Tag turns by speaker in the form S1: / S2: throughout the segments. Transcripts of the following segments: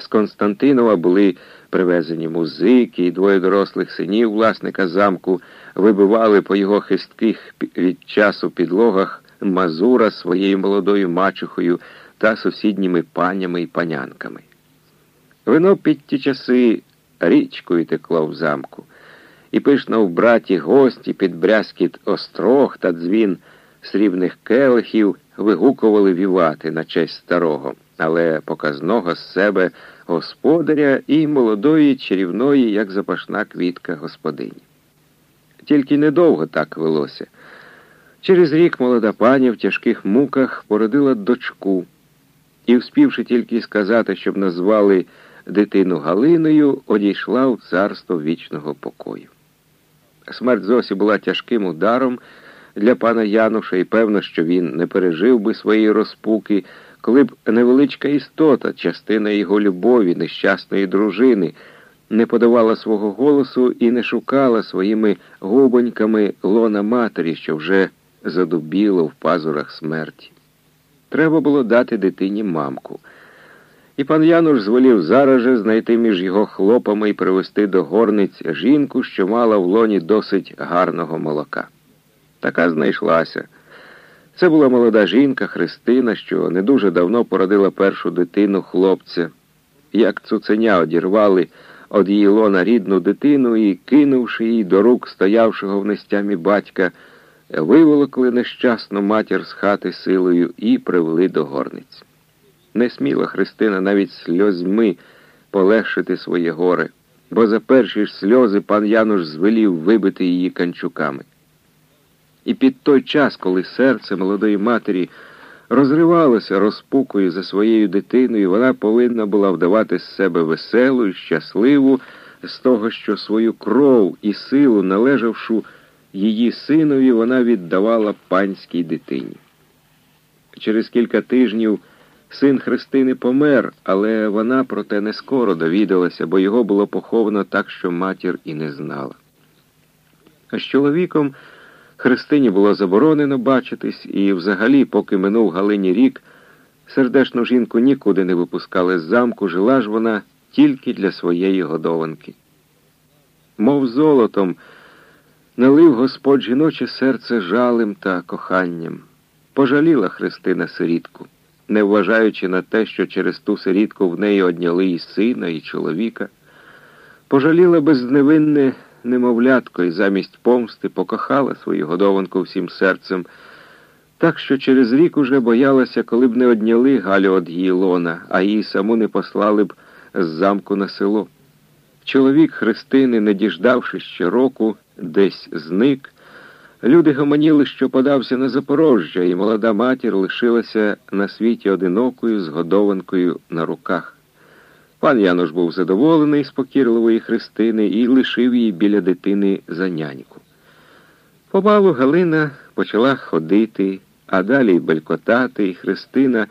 S1: З Константинова були привезені музики, і двоє дорослих синів власника замку вибивали по його хистких від часу підлогах мазура своєю молодою мачухою та сусідніми панями і панянками. Вино під ті часи річкою текло в замку, і пишно в браті гості під брязкіт острог та дзвін срібних келихів вигукували вівати на честь старого, але показного з себе господаря і молодої чарівної, як запашна квітка господині. Тільки недовго так велося. Через рік молода пані в тяжких муках породила дочку і, вспівши тільки сказати, щоб назвали дитину Галиною, одійшла в царство вічного покою. Смерть Зосі була тяжким ударом для пана Януша, і певно, що він не пережив би своєї розпуки, коли б невеличка істота, частина його любові, нещасної дружини, не подавала свого голосу і не шукала своїми губоньками лона матері, що вже задубіло в пазурах смерті. Треба було дати дитині мамку. І пан Януш зволів зараз же знайти між його хлопами і привезти до горниць жінку, що мала в лоні досить гарного молока. Така знайшлася. Це була молода жінка Христина, що не дуже давно породила першу дитину хлопця. Як цуценя одірвали від її лона рідну дитину і, кинувши її до рук стоявшого в нестямі батька, виволокли нещасну матір з хати силою і привели до горниць. Не сміла Христина навіть сльозьми полегшити своє горе, бо за перші ж сльози пан Януш звелів вибити її канчуками. І під той час, коли серце молодої матері розривалося розпукою за своєю дитиною, вона повинна була вдавати з себе веселу і щасливу з того, що свою кров і силу, належавшу її синові, вона віддавала панській дитині. Через кілька тижнів син Христини помер, але вона про те не скоро довідалася, бо його було поховано так, що матір і не знала. А з чоловіком Христині було заборонено бачитись, і взагалі, поки минув Галині рік, сердешну жінку нікуди не випускали з замку, жила ж вона тільки для своєї годованки. Мов золотом, налив Господь жіноче серце жалем та коханням. Пожаліла Христина сирітку, не вважаючи на те, що через ту сирітку в неї одняли і сина, і чоловіка. Пожаліла безневинне немовлятко і замість помсти покохала свою годованку всім серцем, так що через рік уже боялася, коли б не одняли Галю од її лона, а її саму не послали б з замку на село. Чоловік Христини, не діждавши ще року, десь зник. Люди гомоніли, що подався на Запорожжя, і молода матір лишилася на світі одинокою, з годованкою на руках. Пан Януш був задоволений з покірливої Христини і лишив її біля дитини за няньку. Помалу Галина почала ходити, а далі й белькотати, і Христина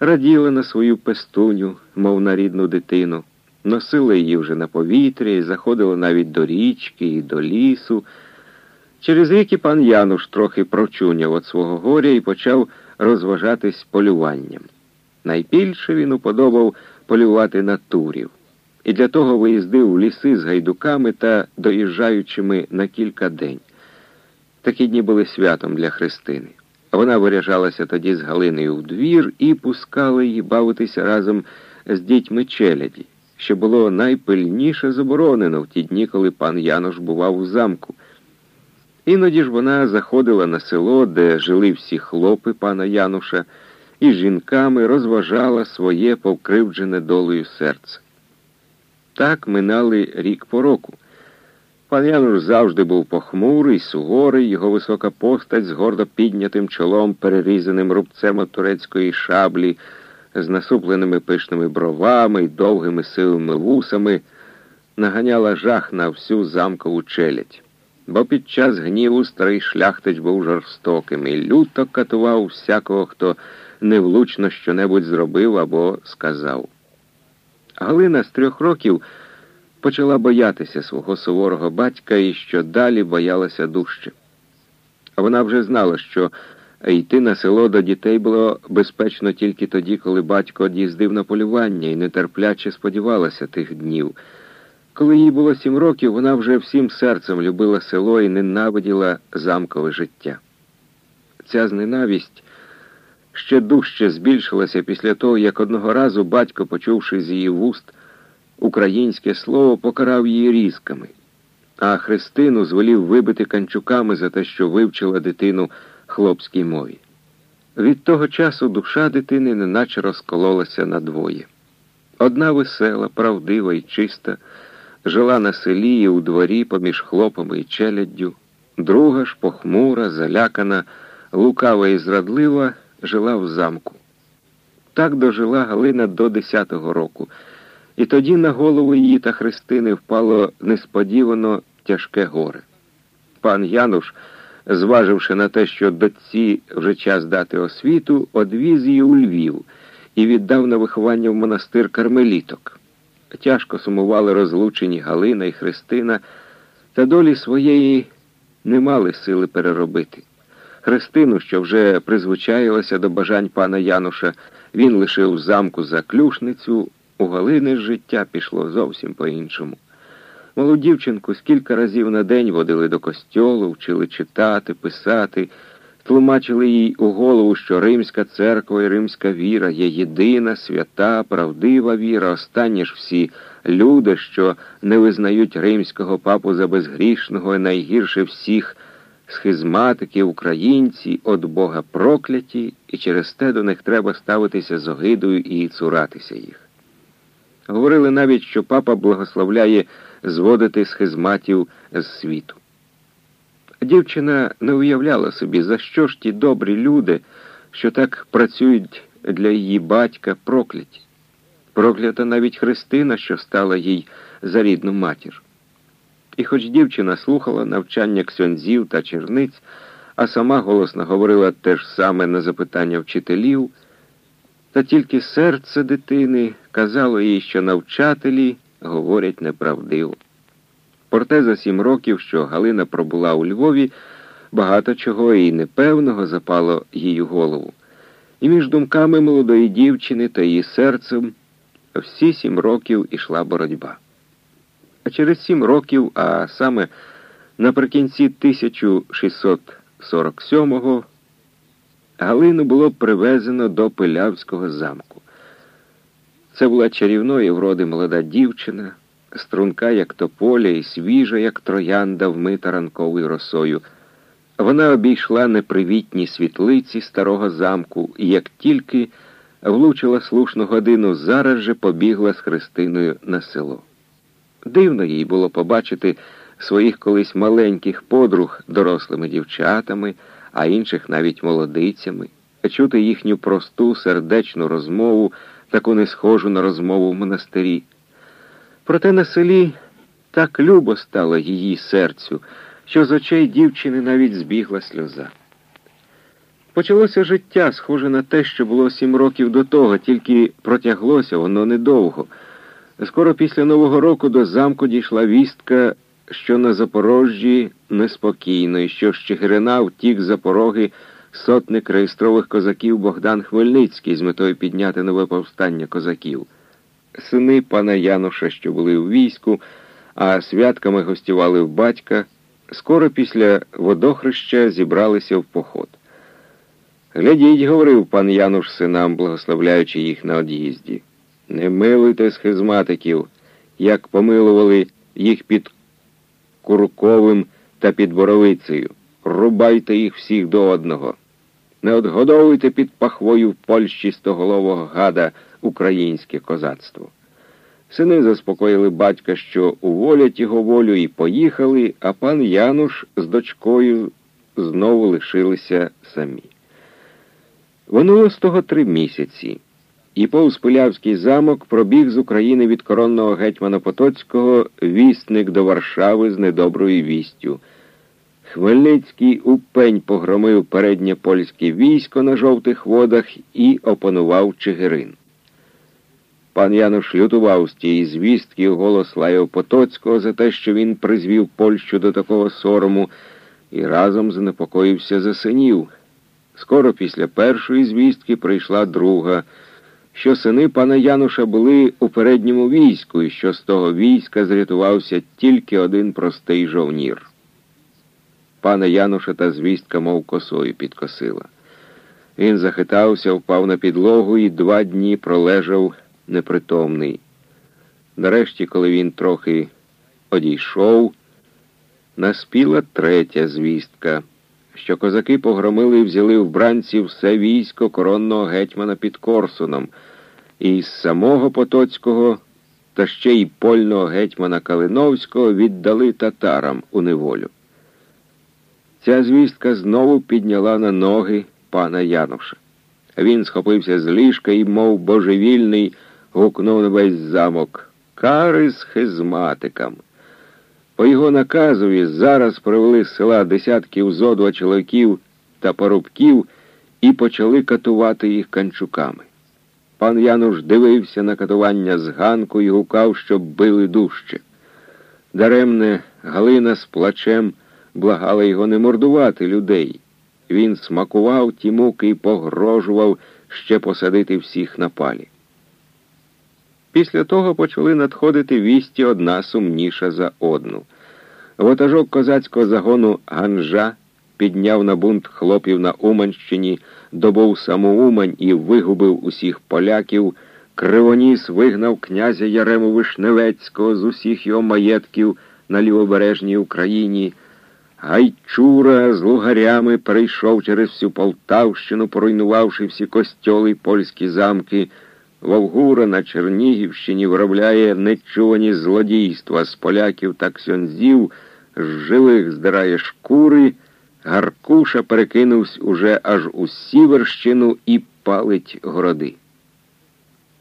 S1: раділа на свою пестуню, мов на рідну дитину, носила її вже на повітря і заходила навіть до річки і до лісу. Через рік пан Януш трохи прочуняв від свого горя і почав розважатись полюванням. Найбільше він уподобав полювати на турів, і для того виїздив в ліси з гайдуками та доїжджаючими на кілька день. Такі дні були святом для Христини. Вона виряжалася тоді з Галиною в двір і пускала її бавитися разом з дітьми челяді, що було найпильніше заборонено в ті дні, коли пан Янош бував у замку. Іноді ж вона заходила на село, де жили всі хлопи пана Януша і жінками розважала своє повкривджене долею серце. Так минали рік по року. Пан Януш завжди був похмурий, суворий, його висока постать з гордо піднятим чолом, перерізаним рубцем от турецької шаблі, з насупленими пишними бровами й довгими сивими вусами, наганяла жах на всю замкову челядь. Бо під час гніву старий шляхтич був жорстоким і люто катував всякого, хто невлучно щонебудь зробив або сказав. Галина з трьох років почала боятися свого суворого батька і що далі боялася дужче. Вона вже знала, що йти на село до дітей було безпечно тільки тоді, коли батько од'їздив на полювання і нетерпляче сподівалася тих днів. Коли їй було сім років, вона вже всім серцем любила село і ненавиділа замкове життя. Ця зненавість ще дужче збільшилася після того, як одного разу батько, почувши з її вуст українське слово, покарав її різками, а Христину звелів вибити канчуками за те, що вивчила дитину хлопській мові. Від того часу душа дитини неначе розкололася надвоє. Одна весела, правдива і чиста, жила на селі і у дворі поміж хлопами і челяддю, друга ж похмура, залякана, лукава і зрадлива, жила в замку. Так дожила Галина до десятого року, і тоді на голову її та Христини впало несподівано тяжке горе. Пан Януш зваживши на те, що дочці вже час дати освіту, одвіз її у Львів і віддав на виховання в монастир кармеліток. Тяжко сумували розлучені Галина і Христина, та долі своєї не мали сили переробити. Христину, що вже призвичаїлася до бажань пана Януша, він лишив замку за клюшницю, у Галини життя пішло зовсім по-іншому. Малу дівчинку скільки разів на день водили до костьолу, вчили читати, писати, тлумачили їй у голову, що римська церква і римська віра є єдина, свята, правдива віра, останні ж всі люди, що не визнають римського папу за безгрішного і найгірше всіх схизматики, українці, от Бога прокляті, і через те до них треба ставитися з огидою і цуратися їх. Говорили навіть, що папа благословляє зводити схизматів з світу. Дівчина не уявляла собі, за що ж ті добрі люди, що так працюють для її батька, прокляті. Проклята навіть Христина, що стала їй за рідну матір. І хоч дівчина слухала навчання ксьонзів та черниць, а сама голосно говорила те ж саме на запитання вчителів, та тільки серце дитини казало їй, що навчателі говорять неправдиво. Проте за сім років, що Галина пробула у Львові, багато чого і непевного запало їй у голову. І між думками молодої дівчини та її серцем всі сім років ішла боротьба. А через сім років, а саме наприкінці 1647-го, Галину було привезено до Пилявського замку. Це була чарівної вроди молода дівчина, струнка, як тополя, і свіжа, як троянда, вмита ранковою росою. Вона обійшла непривітні світлиці старого замку і, як тільки влучила слушну годину, зараз же побігла з Христиною на село. Дивно їй було побачити своїх колись маленьких подруг дорослими дівчатами, а інших навіть молодицями, чути їхню просту сердечну розмову таку не схожу на розмову в монастирі. Проте на селі так любо стало її серцю, що з очей дівчини навіть збігла сльоза. Почалося життя, схоже на те, що було сім років до того, тільки протяглося воно недовго. Скоро після Нового року до замку дійшла вістка, що на Запорожжі неспокійно, і що з Чигирина втік за пороги сотник реєстрових козаків Богдан Хмельницький з метою підняти нове повстання козаків. Сини пана Януша, що були у війську, а святками гостювали в батька, скоро після водохреща зібралися в поход. Глядіть, говорив пан Януш синам, благословляючи їх на од'їзді. Не милуйте схизматиків, як помилували їх під Курковим та під Боровицею. Рубайте їх всіх до одного. Не одгодовуйте під пахвою в Польщі стоголового гада українське козацтво. Сини заспокоїли батька, що уволять його волю, і поїхали, а пан Януш з дочкою знову лишилися самі. Воно з того три місяці, і повз Пилявський замок пробіг з України від коронного гетьмана Потоцького вістник до Варшави з недоброю вістю. Хмельницький упень погромив переднє польське військо на жовтих водах і опанував Чигирин. Пан Януш лютував з тієї звістки голос лаяв Потоцького за те, що він призвів Польщу до такого сорому, і разом занепокоївся за синів. Скоро після першої звістки прийшла друга, що сини пана Януша були у передньому війську, і що з того війська зрятувався тільки один простий жовнір. Пана Януша та звістка, мов косою підкосила. Він захитався, впав на підлогу і два дні пролежав непритомний. Нарешті, коли він трохи одійшов, наспіла третя звістка, що козаки погромили і взяли в бранці все військо коронного гетьмана під Корсуном, і самого Потоцького та ще й польного гетьмана Калиновського віддали татарам у неволю. Ця звістка знову підняла на ноги пана Януша. Він схопився з ліжка і, мов божевільний, гукнув на весь замок Кари з хизматикам. По його наказові зараз привели з села десятків зодва чоловіків та порубків і почали катувати їх канчуками. Пан Януш дивився на катування з ганку і гукав, щоб били дужче. Даремне Галина з плачем благала його не мордувати людей. Він смакував ті муки і погрожував ще посадити всіх на палі. Після того почали надходити вісті одна сумніша за одну. Ватажок козацького загону Ганжа підняв на бунт хлопів на Уманщині, добув саму Умань і вигубив усіх поляків. Кривоніс вигнав князя Ярему Вишневецького з усіх його маєтків на лівобережній Україні. Гайчура з лугарями перейшов через всю Полтавщину, поруйнувавши всі костьоли й польські замки. Вовгура на Чернігівщині виробляє нечувані злодійства з поляків та ксьонзів, з живих здирає шкури, Гаркуша перекинувся уже аж у Сіверщину і палить городи.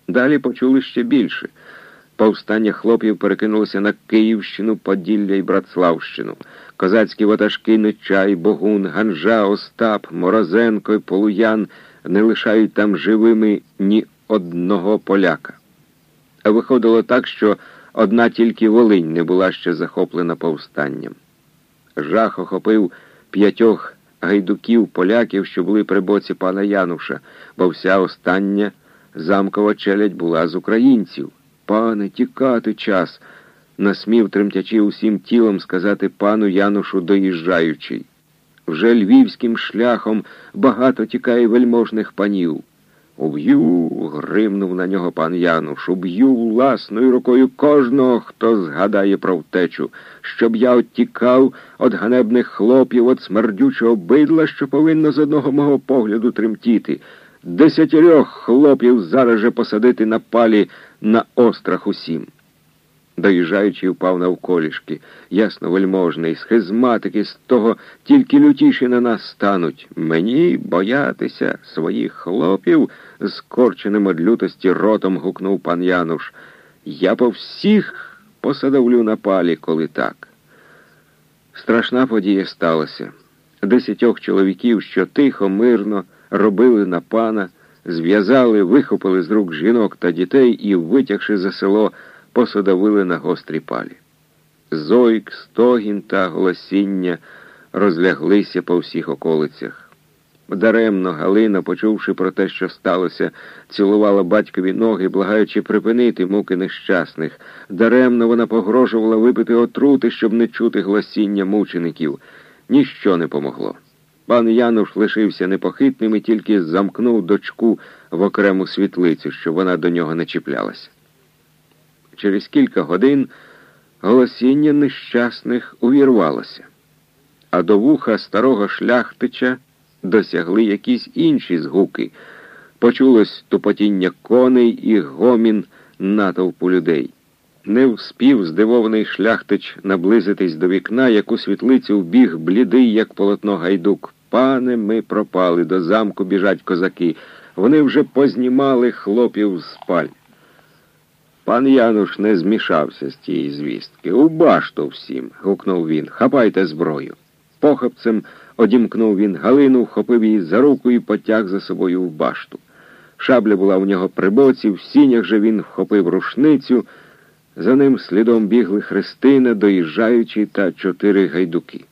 S1: Далі почули ще більше. Повстання хлопів перекинулося на Київщину, Поділля і Братславщину. Козацькі ватажки Нечай, Богун, Ганжа, Остап, Морозенко і Полуян не лишають там живими ні одного поляка. А виходило так, що одна тільки Волинь не була ще захоплена повстанням. Жах охопив п'ятьох гайдуків поляків, що були при боці пана Януша, бо вся остання замкова челядь була з українців. Пане, тікати час, насмів тремтячи усім тілом сказати пану Янушу доїжджаючий. Вже львівським шляхом багато тікає вельможних панів. Уб'ю, гримнув на нього пан Януш, уб'ю власною рукою кожного, хто згадає про втечу, щоб я оттікав від ганебних хлопів, від смердючого бидла, що повинно з одного мого погляду тремтіти. Десятьох хлопів зараз же посадити на палі на острах усім. Доїжджаючи, впав навколішки, ясно вельможний, схизматики з того тільки лютіші на нас стануть. Мені боятися своїх хлопів, скорченим од лютості ротом гукнув пан Януш. Я по всіх посадовлю на палі, коли так. Страшна подія сталася. Десятьох чоловіків, що тихо, мирно робили на пана, зв'язали, вихопили з рук жінок та дітей і, витягши за село, посадовили на гострі палі. Зойк, стогін та голосіння розляглися по всіх околицях. Даремно Галина, почувши про те, що сталося, цілувала батькові ноги, благаючи припинити муки нещасних. Даремно вона погрожувала випити отрути, щоб не чути гласіння мучеників. Ніщо не помогло. Пан Януш лишився непохитним і тільки замкнув дочку в окрему світлицю, щоб вона до нього не чіплялася. Через кілька годин голосіння нещасних увірвалося, а до вуха старого шляхтича досягли якісь інші згуки. Почулось тупотіння коней і гомін натовпу людей. Не вспів здивований шляхтич наблизитись до вікна, як у світлицю вбіг блідий, як полотно гайдук. Пане, ми пропали, до замку біжать козаки. Вони вже познімали хлопів з спаль. Пан Януш не змішався з тієї звістки. У башту всім. гукнув він. Хапайте зброю. Похопцем одімкнув він Галину, вхопив її за руку і потяг за собою в башту. Шабля була у нього при боці, в сінях же він вхопив рушницю. За ним слідом бігли Христина, доїжджаючи та чотири гайдуки.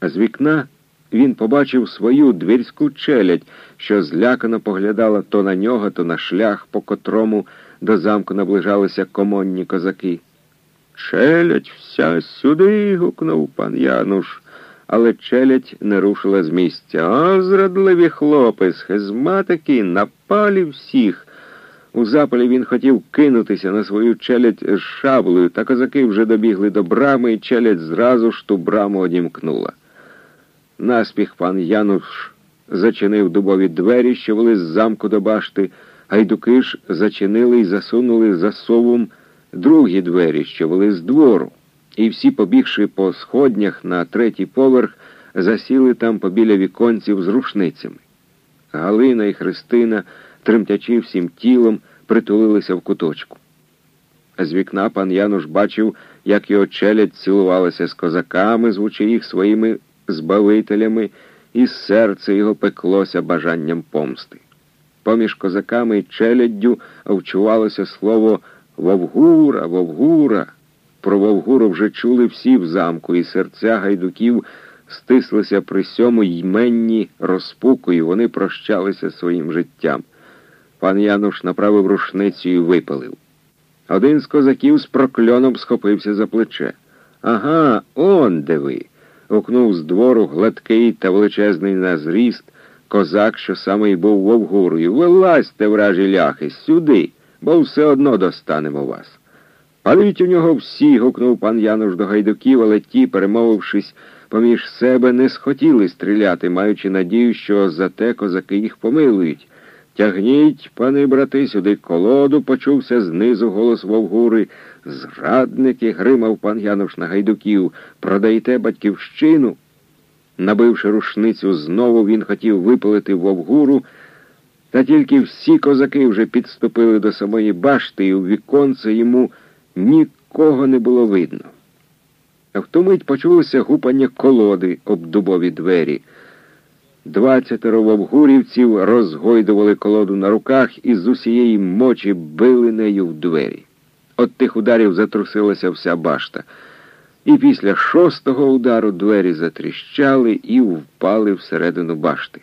S1: А з вікна він побачив свою двірську челядь, що злякано поглядала то на нього, то на шлях, по котрому до замку наближалися комонні козаки. Челядь вся сюди. гукнув пан Януш, але челядь не рушила з місця. А зрадливі хлопець, схизматики, напалі всіх. У запалі він хотів кинутися на свою челядь з шаблею, та козаки вже добігли до брами, і челядь зразу ж ту браму одімкнула. Наспіх пан Януш зачинив дубові двері, що вели з замку до башти, гайдуки ж зачинили і засунули за совом другі двері, що вели з двору, і всі, побігши по сходнях на третій поверх, засіли там побіля віконців з рушницями. Галина і Христина, тремтячи всім тілом, притулилися в куточку. З вікна пан Януш бачив, як його челядь цілувалася з козаками, звучи їх своїми збавителями, і серце його пеклося бажанням помсти. Поміж козаками і челяддю вчувалося слово Вовгура, Вовгура. Про Вовгуру вже чули всі в замку, і серця гайдуків стислися при сьому йменні розпуку, і вони прощалися своїм життям. Пан Януш направив рушницю і випалив. Один з козаків з прокльоном схопився за плече. Ага, он де ви. гукнув з двору гладкий та величезний на зріст козак, що саме й був вовгурою. Вилазьте, вражі ляхи, сюди бо все одно достанемо вас. Паліть у нього всі, гукнув пан Януш до гайдуків, але ті, перемовившись поміж себе, не схотіли стріляти, маючи надію, що за те козаки їх помилують. Тягніть, пани брати, сюди колоду, почувся знизу голос Вовгури. Зрадники, гримав пан Януш на гайдуків, продаєте батьківщину. Набивши рушницю, знову він хотів випалити Вовгуру. Та тільки всі козаки вже підступили до самої башти, і у віконце йому нікого не було видно. А в ту мить почулося гупання колоди об дубові двері. Двадцятеро вовгурівців розгойдували колоду на руках і з усієї мочі били нею в двері. От тих ударів затрусилася вся башта. І після шостого удару двері затріщали і впали всередину башти.